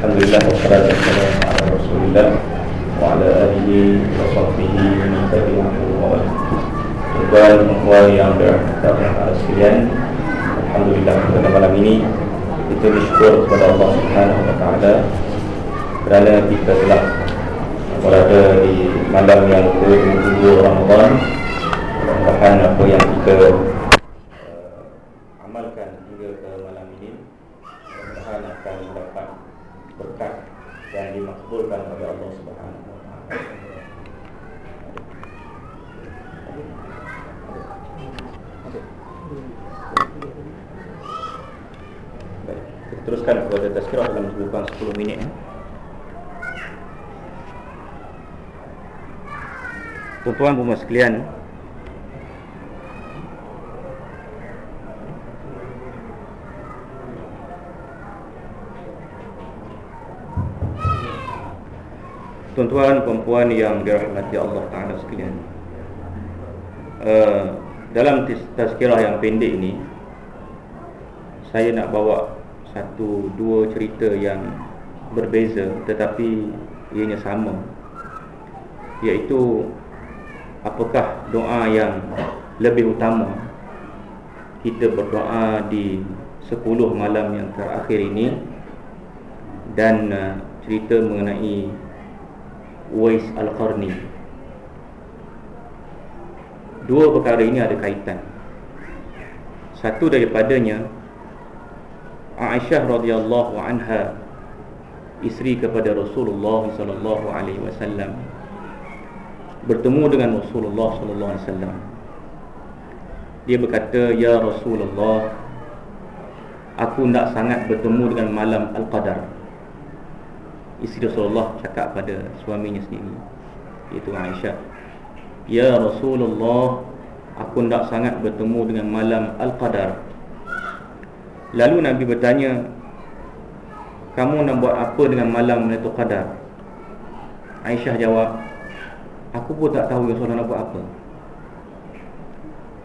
Alhamdulillah wassalamu ala Rasulillah wa ala alihi wa sahbihi wa tabi'ahu wa wala. Tuan puan yang berkata sekalian, Alhamdulillah pada malam ini kita bersyukur kepada Allah Subhanahu wa taala kerana kita telah berada di malam yang ke-27 Ramadan. Mudah-mudahan apa yang kita uh, amalkan hingga ke malam ini mudah-mudahan akan mendapat berkat yang dimakbulkan oleh Allah Subhanahu wa taala. Kita teruskan kepada tazkirah dalam kurang 10 minit ya. Tuan-tuan dan sekalian, Tuan-tuan dan puan yang dirahmati Allah Taala sekalian. Uh, dalam tazkirah yang pendek ini saya nak bawa satu dua cerita yang berbeza tetapi ianya sama iaitu apakah doa yang lebih utama kita berdoa di 10 malam yang terakhir ini dan uh, cerita mengenai Uwais Al-Qarni. Dua perkara ini ada kaitan. Satu daripadanya Aisyah radhiyallahu anha isteri kepada Rasulullah sallallahu alaihi wasallam bertemu dengan Rasulullah sallallahu alaihi wasallam. Dia berkata ya Rasulullah aku nak sangat bertemu dengan malam al-qadar isteri Rasulullah cakap pada suaminya sendiri iaitu Aisyah ya Rasulullah aku nak sangat bertemu dengan malam al-qadar. Lalu Nabi bertanya Kamu nak buat apa dengan malam Lailatul Qadar? Aisyah jawab Aku pun tak tahu Rasulullah nak buat apa.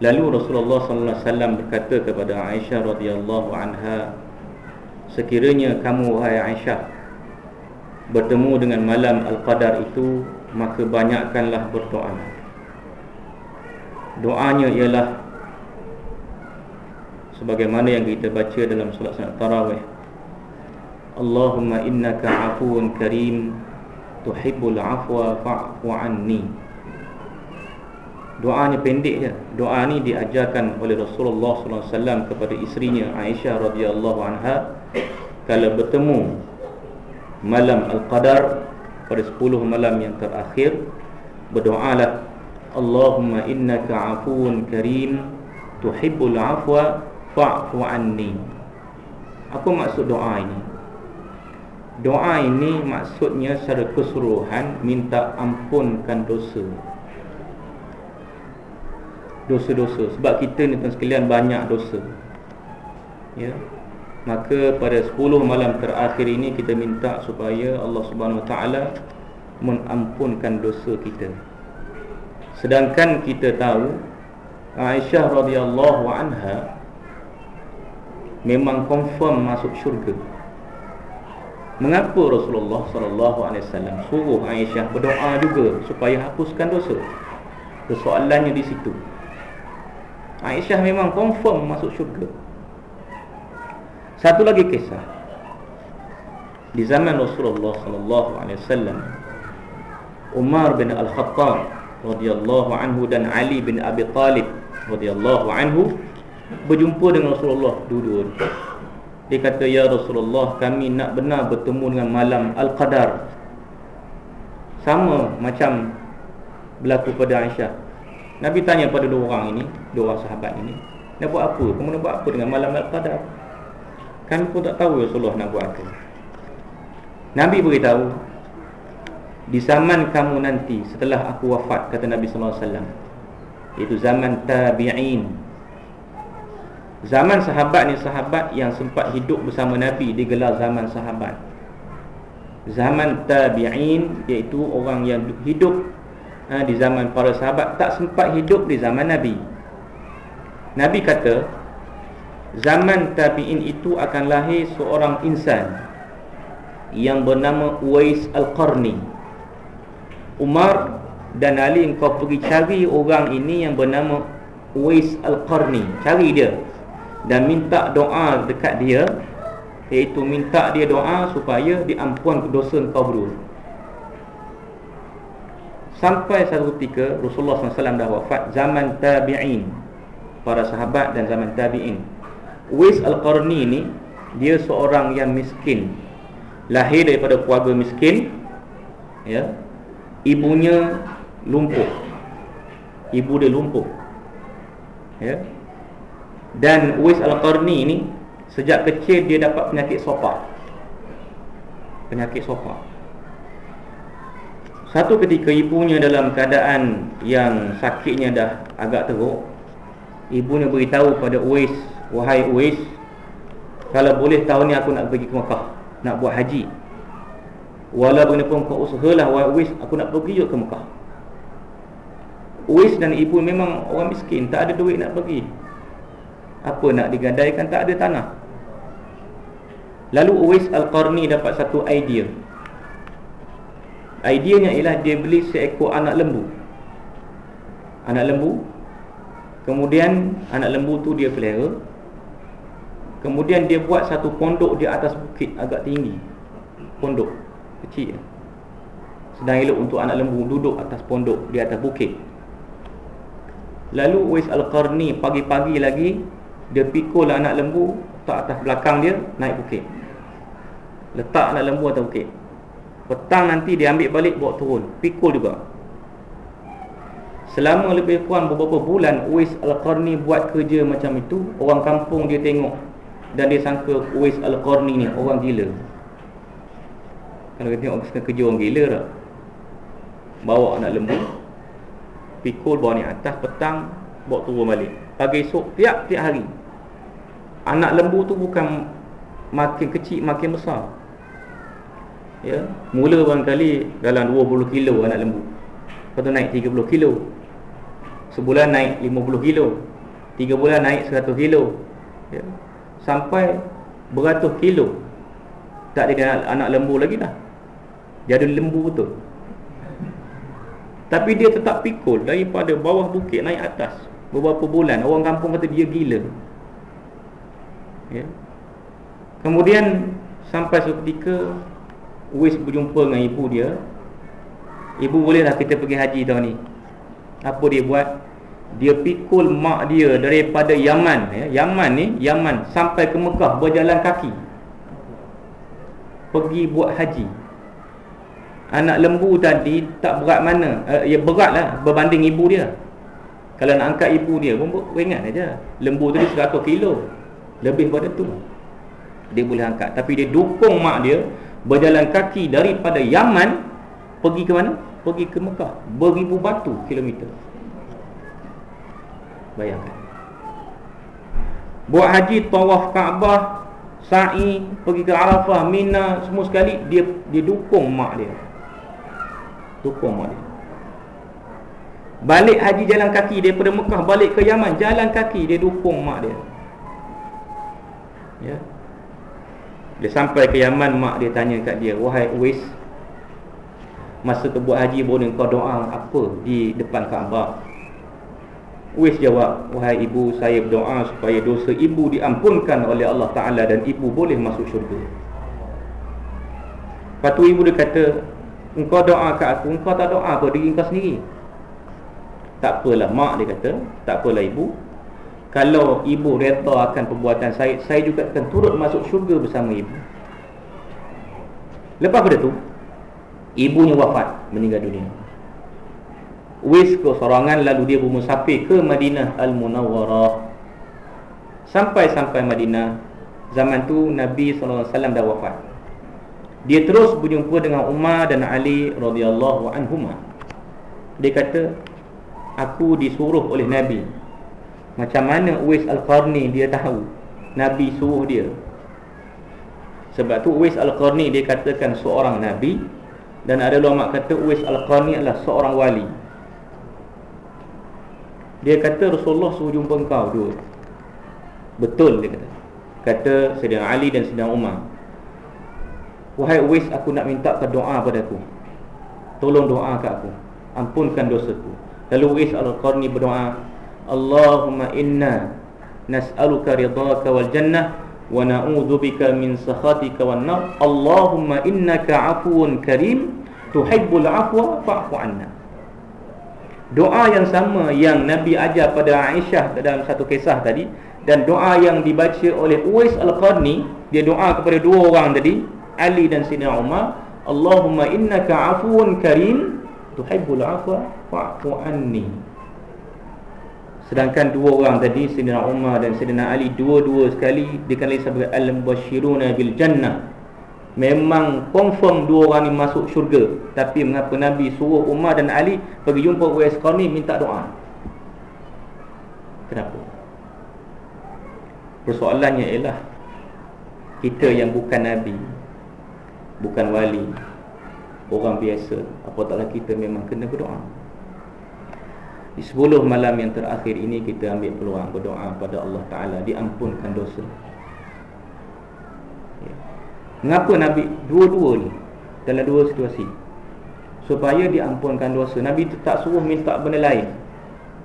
Lalu Rasulullah wasallam berkata kepada Aisyah radhiyallahu anha Sekiranya kamu wahai Aisyah bertemu dengan malam Al-Qadar itu maka banyakkanlah berdoa. Doanya ialah sebagaimana yang kita baca dalam solat-solat tarawih. Allahumma innaka afuun karim tuhibbul afwa fa'fu anni. Doanya pendek je. Doa ni diajarkan oleh Rasulullah wasallam kepada isterinya Aisyah radhiyallahu anha. Kalau bertemu malam al-qadar pada 10 malam yang terakhir berdoalah Allahumma innaka afuun karim tuhibbul afwa fa'fu anni. Apa maksud doa ini? Doa ini maksudnya secara keseluruhan minta ampunkan dosa. Dosa-dosa. Sebab kita ni tuan sekalian banyak dosa. Ya maka pada 10 malam terakhir ini kita minta supaya Allah Subhanahu Taala mengampunkan dosa kita sedangkan kita tahu Aisyah radhiyallahu anha memang confirm masuk syurga. Mengapa Rasulullah sallallahu alaihi wasallam suruh Aisyah berdoa juga supaya hapuskan dosa? Persoalannya di situ. Aisyah memang confirm masuk syurga. Satu lagi kisah. Di zaman Rasulullah sallallahu alaihi wasallam Umar bin Al-Khattab radhiyallahu anhu dan Ali bin Abi Talib radhiyallahu anhu berjumpa dengan Rasulullah dua-dua. Dia kata ya Rasulullah kami nak benar bertemu dengan malam Al-Qadar. Sama macam berlaku pada Aisyah. Nabi tanya pada dua orang ini dua orang sahabat ini nak buat apa? Kamu nak buat apa dengan malam Al-Qadar kami pun tak tahu Rasulullah nak buat apa Nabi beritahu di zaman kamu nanti setelah aku wafat kata Nabi wasallam itu zaman tabi'in Zaman sahabat ni sahabat yang sempat hidup bersama Nabi digelar zaman sahabat. Zaman tabi'in iaitu orang yang hidup ha, di zaman para sahabat tak sempat hidup di zaman Nabi. Nabi kata zaman tabi'in itu akan lahir seorang insan yang bernama Uwais Al-Qarni. Umar dan Ali engkau pergi cari orang ini yang bernama Uwais Al-Qarni. Cari dia dan minta doa dekat dia iaitu minta dia doa supaya diampun dosa engkau berdua. Sampai satu ketika Rasulullah SAW dah wafat zaman tabi'in para sahabat dan zaman tabi'in Uwais Al-Qarni ini dia seorang yang miskin. Lahir daripada keluarga miskin ya. Ibunya lumpuh. Ibu dia lumpuh ya. Dan Uwais Al-Qarni ni sejak kecil dia dapat penyakit sopa. Penyakit sopa. Satu ketika ibunya dalam keadaan yang sakitnya dah agak teruk ibunya beritahu pada Uwais wahai Uwais kalau boleh tahun ni aku nak pergi ke Mekah nak buat haji. Walaupun pun kau usahalah Wahai Uwais Aku nak pergi juga ke Mekah. Uwais dan ibu memang orang miskin Tak ada duit nak pergi. Apa nak digadaikan? Tak ada tanah. Lalu Uwais Al-Qarni dapat satu idea. Ideanya ialah dia beli seekor anak lembu. Anak lembu Kemudian anak lembu tu dia pelihara. Kemudian dia buat satu pondok di atas bukit agak tinggi. Pondok kecil. Sedang elok untuk anak lembu duduk atas pondok di atas bukit. Lalu Uwais Al-Qarni pagi-pagi lagi dia pikul anak lembu tak atas belakang dia naik bukit. Letak anak lembu atas bukit. Petang nanti dia ambil balik bawa turun. Pikul juga selama lebih kurang beberapa bulan Uwais Al-Qarni buat kerja macam itu orang kampung dia tengok dan dia sangka Uwais Al-Qarni ni orang gila. Kalau kita tengok kerja orang gila tak? Bawa anak lembu Pikul bawa ni atas petang Bawa turun balik. Pagi esok tiap-tiap hari. Anak lembu tu bukan Makin kecil makin besar. Ya, Mula barangkali Dalam 20 kilo anak lembu. Lepas tu naik 30 kilo Sebulan naik 50 kilo. 3 bulan naik 100 kilo. Ya. Sampai Beratus kilo. Tak ada anak, anak lembu lagi dah. Ada lembu betul. Tapi dia tetap pikul Daripada bawah bukit naik atas Beberapa bulan. Orang kampung kata dia gila. Ya. Kemudian Sampai seketika Uwais berjumpa dengan ibu dia. Ibu bolehlah kita pergi haji tahun ni. Apa dia buat Dia pikul mak dia daripada Yaman ya. Yaman ni Yaman sampai ke Mekah berjalan kaki. Pergi buat haji. Anak lembu tadi tak berat mana uh, ya berat lah berbanding ibu dia. Kalau nak angkat ibu dia pun ringan aja. Lembu tadi 100 kilo. Lebih pada tu. Dia boleh angkat. Tapi dia dukung mak dia berjalan kaki daripada Yaman pergi ke mana? Pergi ke Mekah. Beribu batu kilometer bayangkan. Buat haji tawaf Kaabah sa'i pergi ke Arafah Mina semua sekali dia dia dukung mak dia. Tukung mak dia. Balik haji jalan kaki daripada Mekah Balik ke Yaman Jalan kaki dia dukung mak dia. Ya. Dia sampai ke Yaman Mak dia tanya kat dia Wahai Uwais Masa tu buat haji boleh kau doa apa Di depan Kaabah Uwais jawab Wahai ibu saya berdoa Supaya dosa ibu diampunkan oleh Allah Ta'ala Dan ibu boleh masuk syurga. Lepas tu ibu dia kata Engkau doa kat aku Engkau tak doa apa diri engkau sendiri. Tak apalah mak dia kata Tak apalah ibu. Kalau ibu reta akan perbuatan saya Saya juga akan turut masuk syurga bersama ibu. Lepas pada tu Ibunya wafat Meninggal dunia Wis ke sorangan Lalu dia bermusafir ke Madinah Al-Munawwarah Sampai-sampai Madinah Zaman tu Nabi SAW dah wafat dia terus berjumpa dengan Umar dan Ali radhiyallahu anhuma. Dia kata, aku disuruh oleh Nabi. Macam mana Uwais Al-Qarni dia tahu Nabi suruh dia. Sebab tu Uwais Al-Qarni dia katakan seorang Nabi dan ada ulama kata Uwais Al-Qarni adalah seorang wali. Dia kata Rasulullah suruh jumpa engkau dua. Betul dia kata. Kata Sayyidina Ali dan Sayyidina Umar. Wahai Uwais aku nak minta ke doa padaku Tolong doa ke aku Ampunkan dosaku Lalu Uwais Al-Qarni berdoa Allahumma inna Nas'aluka ridhaka wal jannah Wa na'udhu bika min sakhatika wal nar Allahumma innaka afuun karim Tuhibbul afwa fa'fu anna Doa yang sama yang Nabi ajar pada Aisyah dalam satu kisah tadi dan doa yang dibaca oleh Uwais Al-Qarni dia doa kepada dua orang tadi Ali dan Sayyidina Umar Allahumma innaka afuun karim tuhibbul afwa fa'fu anni. Sedangkan dua orang tadi Sayyidina Umar dan Sayyidina Ali dua-dua sekali dikenali sebagai al-mubashshiruna bil jannah Memang confirm dua orang ni masuk syurga. Tapi mengapa Nabi suruh Umar dan Ali Pergi jumpa Uwais Qarni minta doa? Kenapa? Persoalannya ialah Kita yang bukan Nabi Bukan wali Orang biasa Apatahlah kita memang kena berdoa? Di sepuluh malam yang terakhir ini Kita ambil peluang berdoa pada Allah Ta'ala. Diampunkan dosa Mengapa Nabi dua-dua ni dalam dua situasi? Supaya diampunkan dosa. Nabi tak suruh minta benda lain.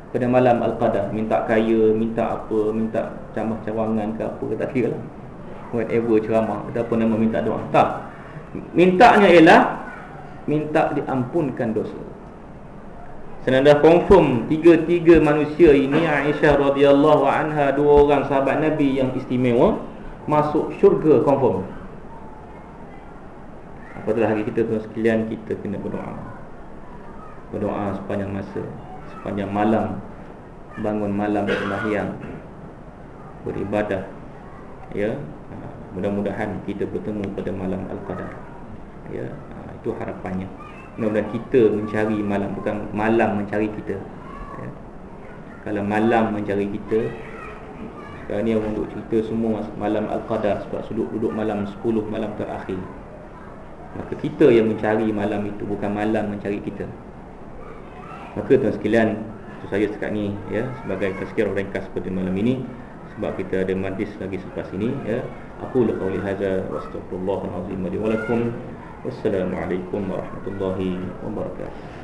Pada malam Al-Qadar, minta kaya, minta apa, minta camah cawangan ke apa, tak kira lah. Whatever ceramah, apa nama minta doa. Tak. Mintanya ialah minta diampunkan dosa. Senada confirm tiga-tiga manusia ini Aisyah radhiyallahu anha dua orang sahabat Nabi yang istimewa masuk syurga confirm. Apabila hari kita tuan sekalian kita kena berdoa. Berdoa sepanjang masa Sepanjang malam. Bangun malam bermahyang Beribadah. Ya ha, Mudah-mudahan kita bertemu pada malam Al-Qadar. Ya ha, Itu harapannya. Mudah-mudahan kita mencari malam Bukan malam mencari kita. Ya. Kalau malam mencari kita Sekarang ni orang duduk cerita semua Malam Al-Qadar Sebab sudut duduk malam 10 malam terakhir Maka kita yang mencari malam itu Bukan malam mencari kita. Maka tuan sekalian Itu saya sekat ni ya, Sebagai tazkir ringkas pada malam ini. Sebab kita ada majlis lagi selepas ini ya. Aku laka oleh haza Wa astagfirullahaladzim Wassalamualaikum warahmatullahi wabarakatuh